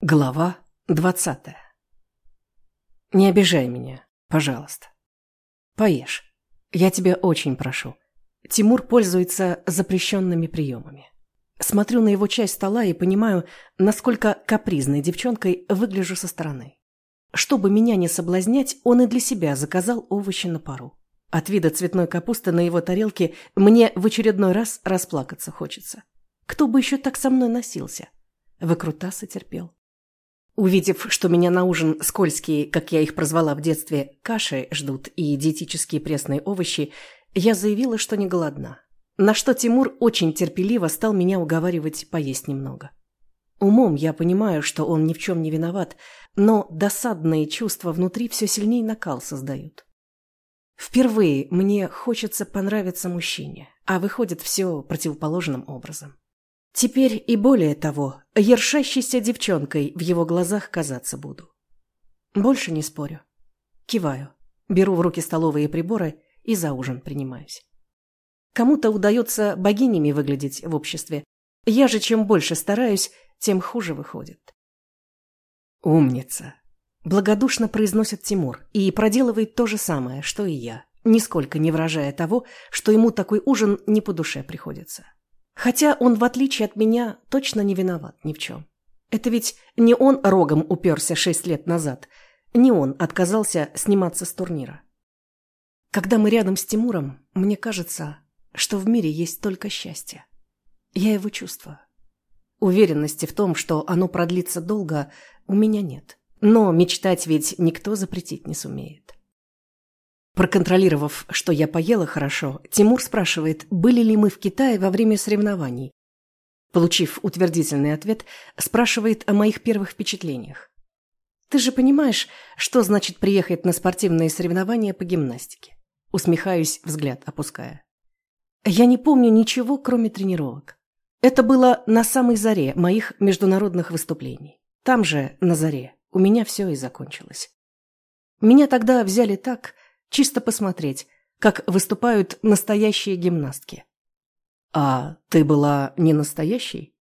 Глава двадцатая. Не обижай меня, пожалуйста. Поешь. Я тебя очень прошу. Тимур пользуется запрещенными приемами. Смотрю на его часть стола и понимаю, насколько капризной девчонкой выгляжу со стороны. Чтобы меня не соблазнять, он и для себя заказал овощи на пару. От вида цветной капусты на его тарелке мне в очередной раз расплакаться хочется. Кто бы еще так со мной носился? Выкрутасы терпел. Увидев, что меня на ужин скользкие, как я их прозвала в детстве, каши ждут и диетические пресные овощи, я заявила, что не голодна. На что Тимур очень терпеливо стал меня уговаривать поесть немного. Умом я понимаю, что он ни в чем не виноват, но досадные чувства внутри все сильнее накал создают. Впервые мне хочется понравиться мужчине, а выходит все противоположным образом. Теперь и более того, ершащейся девчонкой в его глазах казаться буду. Больше не спорю. Киваю, беру в руки столовые приборы и за ужин принимаюсь. Кому-то удается богинями выглядеть в обществе. Я же чем больше стараюсь, тем хуже выходит. «Умница!» – благодушно произносит Тимур и проделывает то же самое, что и я, нисколько не выражая того, что ему такой ужин не по душе приходится. Хотя он, в отличие от меня, точно не виноват ни в чем. Это ведь не он рогом уперся шесть лет назад, не он отказался сниматься с турнира. Когда мы рядом с Тимуром, мне кажется, что в мире есть только счастье. Я его чувствую. Уверенности в том, что оно продлится долго, у меня нет. Но мечтать ведь никто запретить не сумеет. Проконтролировав, что я поела хорошо, Тимур спрашивает, были ли мы в Китае во время соревнований. Получив утвердительный ответ, спрашивает о моих первых впечатлениях. «Ты же понимаешь, что значит приехать на спортивные соревнования по гимнастике?» Усмехаюсь, взгляд опуская. Я не помню ничего, кроме тренировок. Это было на самой заре моих международных выступлений. Там же, на заре, у меня все и закончилось. Меня тогда взяли так, Чисто посмотреть, как выступают настоящие гимнастки. А ты была не настоящей?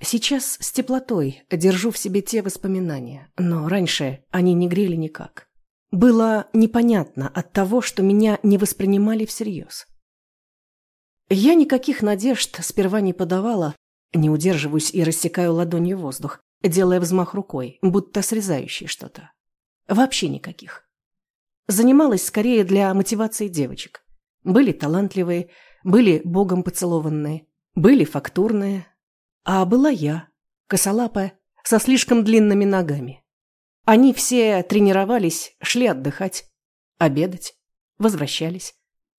Сейчас с теплотой держу в себе те воспоминания, но раньше они не грели никак. Было непонятно от того, что меня не воспринимали всерьез. Я никаких надежд сперва не подавала, не удерживаюсь и рассекаю ладонью воздух, делая взмах рукой, будто срезающий что-то. Вообще никаких. Занималась скорее для мотивации девочек. Были талантливые, были богом поцелованные, были фактурные. А была я, косолапая, со слишком длинными ногами. Они все тренировались, шли отдыхать, обедать, возвращались.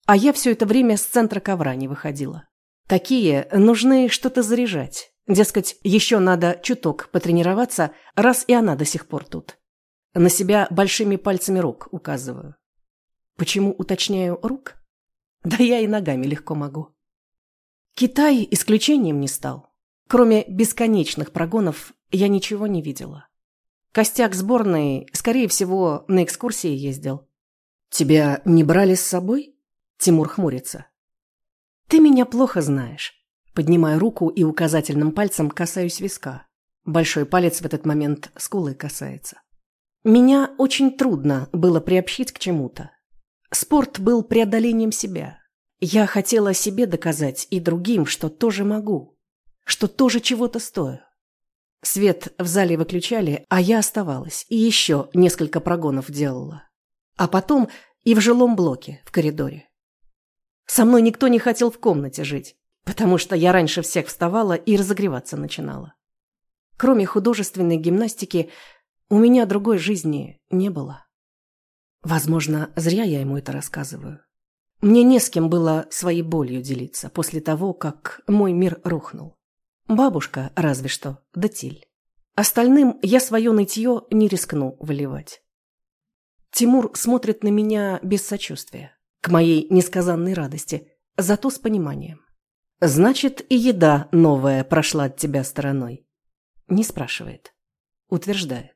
А я все это время с центра ковра не выходила. Такие нужны что-то заряжать. Дескать, еще надо чуток потренироваться, раз и она до сих пор тут. На себя большими пальцами рук указываю. Почему уточняю рук? Да я и ногами легко могу. Китай исключением не стал. Кроме бесконечных прогонов я ничего не видела. Костяк сборной, скорее всего, на экскурсии ездил. «Тебя не брали с собой?» Тимур хмурится. «Ты меня плохо знаешь». Поднимаю руку и указательным пальцем касаюсь виска. Большой палец в этот момент скулы касается. Меня очень трудно было приобщить к чему-то. Спорт был преодолением себя. Я хотела себе доказать и другим, что тоже могу, что тоже чего-то стою. Свет в зале выключали, а я оставалась и еще несколько прогонов делала. А потом и в жилом блоке, в коридоре. Со мной никто не хотел в комнате жить, потому что я раньше всех вставала и разогреваться начинала. Кроме художественной гимнастики, у меня другой жизни не было. Возможно, зря я ему это рассказываю. Мне не с кем было своей болью делиться после того, как мой мир рухнул. Бабушка, разве что, да Тиль. Остальным я свое нытье не рискну выливать. Тимур смотрит на меня без сочувствия, к моей несказанной радости, зато с пониманием. «Значит, и еда новая прошла от тебя стороной?» Не спрашивает. Утверждает.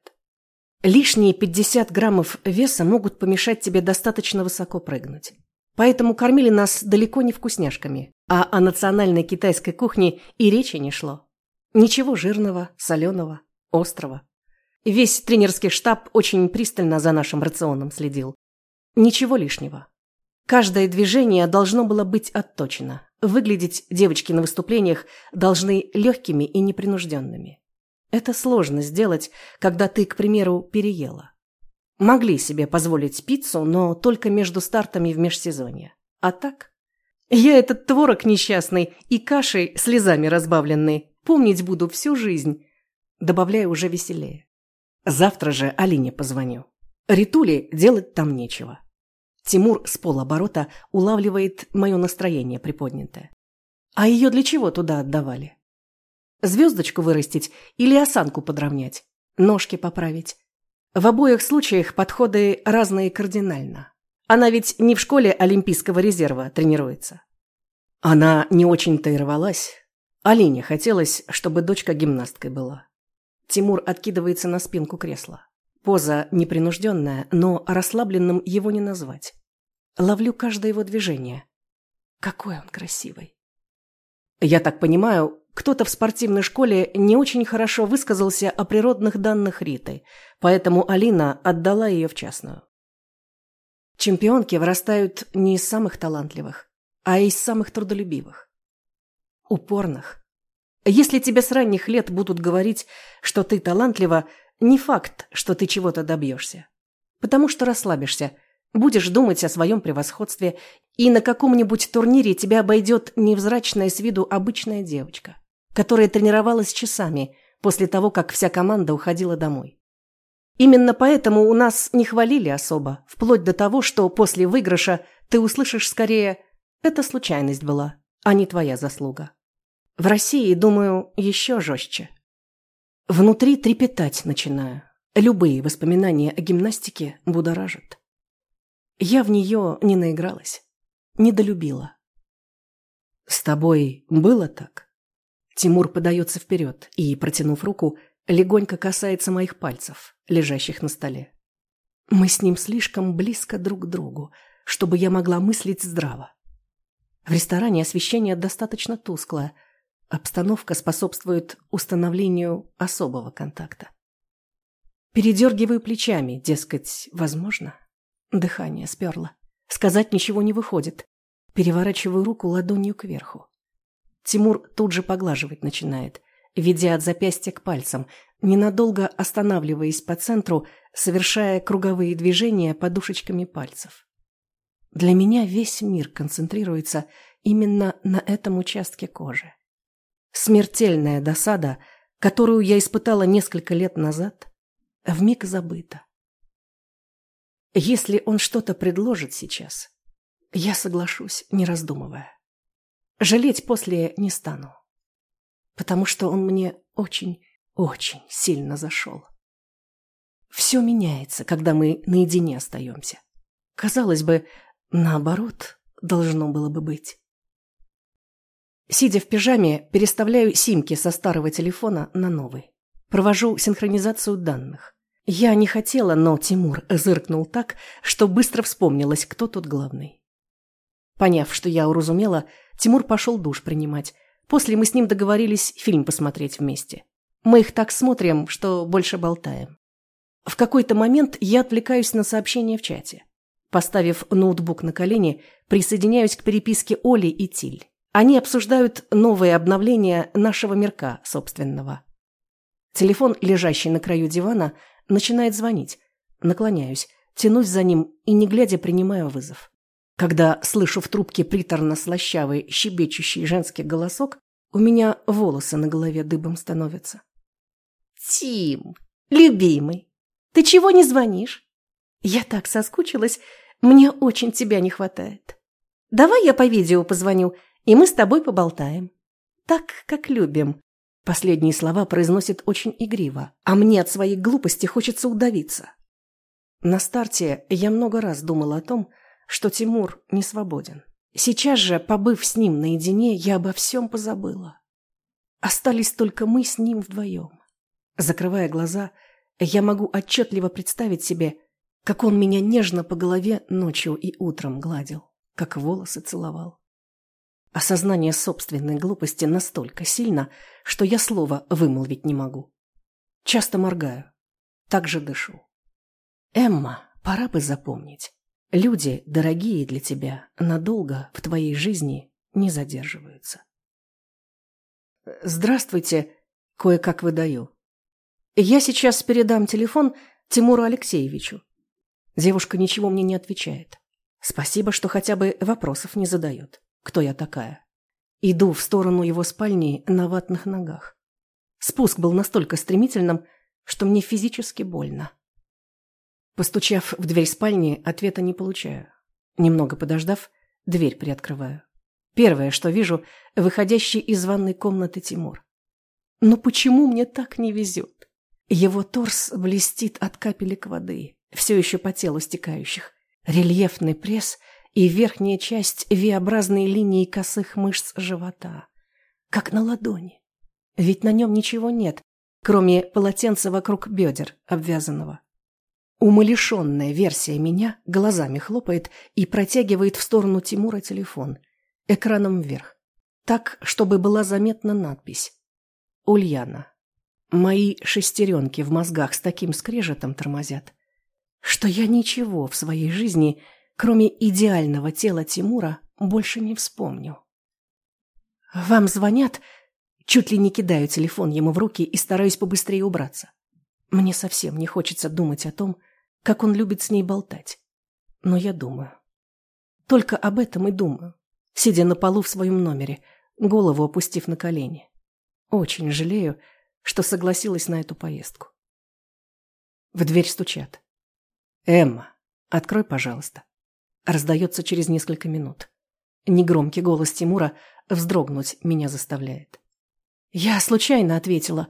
Лишние 50 граммов веса могут помешать тебе достаточно высоко прыгнуть. Поэтому кормили нас далеко не вкусняшками, а о национальной китайской кухне и речи не шло. Ничего жирного, соленого, острова. Весь тренерский штаб очень пристально за нашим рационом следил. Ничего лишнего. Каждое движение должно было быть отточено. Выглядеть девочки на выступлениях должны легкими и непринужденными. Это сложно сделать, когда ты, к примеру, переела. Могли себе позволить пиццу, но только между стартами в межсезонье. А так? Я этот творог несчастный и кашей слезами разбавленный помнить буду всю жизнь. Добавляю уже веселее. Завтра же Алине позвоню. Ритуле делать там нечего. Тимур с полоборота улавливает мое настроение приподнятое. А ее для чего туда отдавали? Звездочку вырастить или осанку подровнять? Ножки поправить? В обоих случаях подходы разные кардинально. Она ведь не в школе Олимпийского резерва тренируется. Она не очень-то и рвалась. Алине хотелось, чтобы дочка гимнасткой была. Тимур откидывается на спинку кресла. Поза непринужденная, но расслабленным его не назвать. Ловлю каждое его движение. Какой он красивый. Я так понимаю, кто-то в спортивной школе не очень хорошо высказался о природных данных Риты, поэтому Алина отдала ее в частную. Чемпионки вырастают не из самых талантливых, а из самых трудолюбивых. Упорных. Если тебе с ранних лет будут говорить, что ты талантлива, не факт, что ты чего-то добьешься. Потому что расслабишься – Будешь думать о своем превосходстве, и на каком-нибудь турнире тебя обойдет невзрачная с виду обычная девочка, которая тренировалась часами после того, как вся команда уходила домой. Именно поэтому у нас не хвалили особо, вплоть до того, что после выигрыша ты услышишь скорее «это случайность была, а не твоя заслуга». В России, думаю, еще жестче. Внутри трепетать начинаю. Любые воспоминания о гимнастике будоражат. Я в нее не наигралась, не долюбила. «С тобой было так?» Тимур подается вперед и, протянув руку, легонько касается моих пальцев, лежащих на столе. Мы с ним слишком близко друг к другу, чтобы я могла мыслить здраво. В ресторане освещение достаточно тусклое, обстановка способствует установлению особого контакта. Передергиваю плечами, дескать, возможно. Дыхание сперло. Сказать ничего не выходит. Переворачиваю руку ладонью кверху. Тимур тут же поглаживать начинает, ведя от запястья к пальцам, ненадолго останавливаясь по центру, совершая круговые движения подушечками пальцев. Для меня весь мир концентрируется именно на этом участке кожи. Смертельная досада, которую я испытала несколько лет назад, вмиг забыта. Если он что-то предложит сейчас, я соглашусь, не раздумывая. Жалеть после не стану, потому что он мне очень, очень сильно зашел. Все меняется, когда мы наедине остаемся. Казалось бы, наоборот должно было бы быть. Сидя в пижаме, переставляю симки со старого телефона на новый. Провожу синхронизацию данных. Я не хотела, но Тимур зыркнул так, что быстро вспомнилось, кто тут главный. Поняв, что я уразумела, Тимур пошел душ принимать. После мы с ним договорились фильм посмотреть вместе. Мы их так смотрим, что больше болтаем. В какой-то момент я отвлекаюсь на сообщение в чате. Поставив ноутбук на колени, присоединяюсь к переписке Оли и Тиль. Они обсуждают новые обновления нашего мирка собственного. Телефон, лежащий на краю дивана, Начинает звонить. Наклоняюсь, тянусь за ним и, не глядя, принимаю вызов. Когда слышу в трубке приторно-слащавый, щебечущий женский голосок, у меня волосы на голове дыбом становятся. «Тим, любимый, ты чего не звонишь? Я так соскучилась, мне очень тебя не хватает. Давай я по видео позвоню, и мы с тобой поболтаем. Так, как любим. Последние слова произносит очень игриво, а мне от своей глупости хочется удавиться. На старте я много раз думала о том, что Тимур не свободен. Сейчас же, побыв с ним наедине, я обо всем позабыла. Остались только мы с ним вдвоем. Закрывая глаза, я могу отчетливо представить себе, как он меня нежно по голове ночью и утром гладил, как волосы целовал. Осознание собственной глупости настолько сильно, что я слова вымолвить не могу. Часто моргаю. Так же дышу. Эмма, пора бы запомнить. Люди, дорогие для тебя, надолго в твоей жизни не задерживаются. Здравствуйте, кое-как выдаю. Я сейчас передам телефон Тимуру Алексеевичу. Девушка ничего мне не отвечает. Спасибо, что хотя бы вопросов не задает. Кто я такая? Иду в сторону его спальни на ватных ногах. Спуск был настолько стремительным, что мне физически больно. Постучав в дверь спальни, ответа не получаю. Немного подождав, дверь приоткрываю. Первое, что вижу, выходящий из ванной комнаты Тимур. Но почему мне так не везет? Его торс блестит от капелек воды, все еще по телу стекающих. Рельефный пресс и верхняя часть V-образной линии косых мышц живота. Как на ладони. Ведь на нем ничего нет, кроме полотенца вокруг бедер, обвязанного. Умалишенная версия меня глазами хлопает и протягивает в сторону Тимура телефон, экраном вверх, так, чтобы была заметна надпись. Ульяна. Мои шестеренки в мозгах с таким скрежетом тормозят, что я ничего в своей жизни, кроме идеального тела Тимура, больше не вспомню. «Вам звонят?» Чуть ли не кидаю телефон ему в руки и стараюсь побыстрее убраться. Мне совсем не хочется думать о том, как он любит с ней болтать. Но я думаю. Только об этом и думаю, сидя на полу в своем номере, голову опустив на колени. Очень жалею, что согласилась на эту поездку. В дверь стучат. «Эмма, открой, пожалуйста». Раздается через несколько минут. Негромкий голос Тимура вздрогнуть меня заставляет. Я случайно ответила.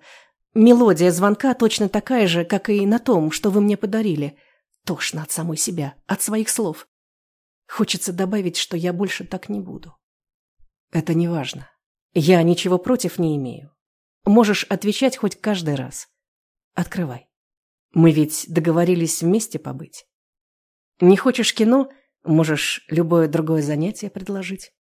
Мелодия звонка точно такая же, как и на том, что вы мне подарили. Тошно от самой себя, от своих слов. Хочется добавить, что я больше так не буду. Это не важно. Я ничего против не имею. Можешь отвечать хоть каждый раз. Открывай. Мы ведь договорились вместе побыть. Не хочешь кино, можешь любое другое занятие предложить.